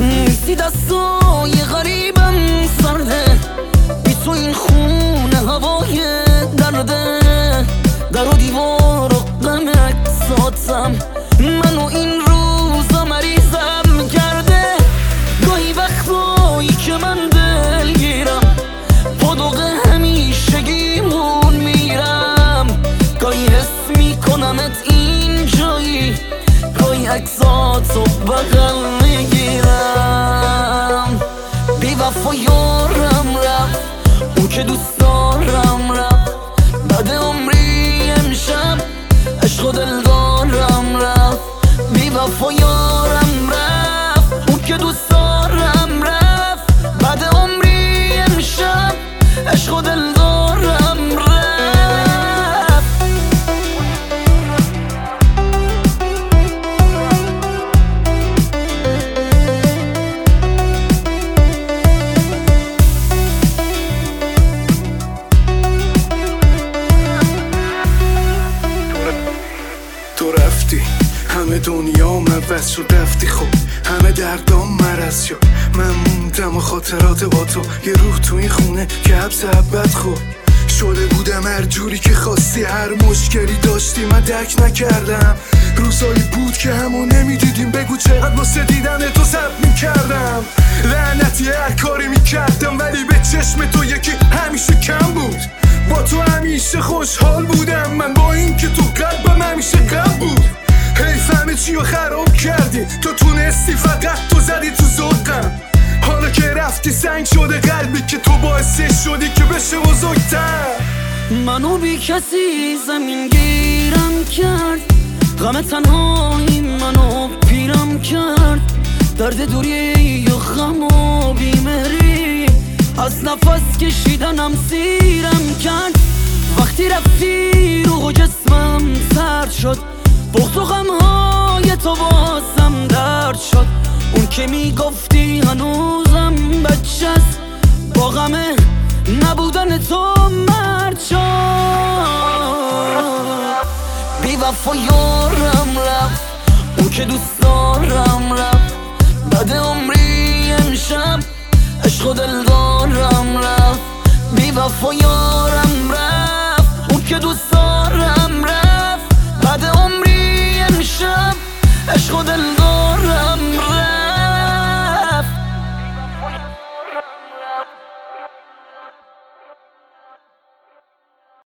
نیستی دستای غریبم سرده. بی تو این خونه هوای درده. در و دیوار و ساتم میکنمت این جایی گاهی عکساتو بغل می‌گیرم. بی وفا یارم رفت. اون که دوست دارم رفت. بعد عمری امشب عشق و دلدارم رفت. بی وفا رفتی؟ همه دنیا عوض شد رفتی؟ خب همه دردام مرز شد. من موندم و خاطرات با تو یه روح تو این خونه که حبس عبد خب شده بودم هر جوری که خواستی هر مشکلی داشتی من درک نکردم. روزایی بود که همون نمی‌دیدیم بگو چقدر واسه دیدن تو سب می‌کردم. لعنتی هر کاری می‌کردم ولی به چشم تو یکی همیشه کم بود. با تو همیشه خوشحال بودم. تو تونستی فقط تو زدی تو زدقم حالا که رفتی سنگ شده قلبی که تو باعثش شدی که بشه بزرگتر. منو بی کسی زمین گیرم کرد. غم تنهایی منو پیرم کرد. درد دوری و غم و بیمری از نفس کشیدنم سیرم کرد. وقتی رفتی روح و جسمم سرد شد. بغض و غمهای تو که می‌گفتی هنوزم بچه است. با غمه نبودن تو مرد بی وفا یارم رفت او که دوست دارم رفت. بعد عمری امشب عشق و دلدارم رفت. بی وفا یارم رفت او که دوست دارم رفت. بعد عمری امشب عشق و دلدارم